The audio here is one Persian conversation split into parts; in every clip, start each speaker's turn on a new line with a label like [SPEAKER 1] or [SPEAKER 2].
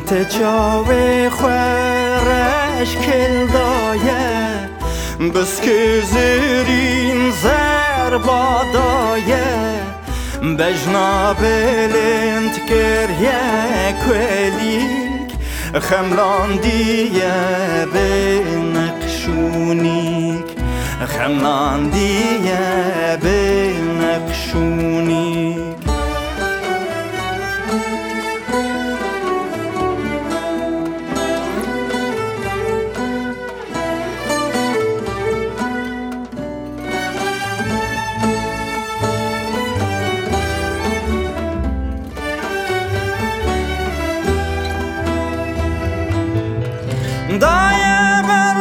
[SPEAKER 1] تجاوی خورش کل دایه بس که زرین زر بادایه. بجنا بلند گریه کلیک خملان دیه به نقشونیک. خملان دیه به نقشونیک. دایه بر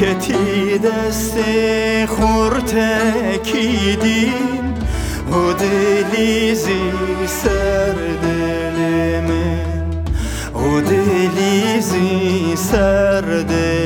[SPEAKER 1] کتی دست خورت کیدین و دلیزی سر دل من. و دلیزی سر دل